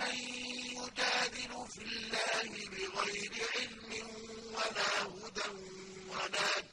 مَن يُجَادِلُ فِي اللَّهِ بِغَيْرِ عِلْمٍ وَلَا هُدًى وَلَا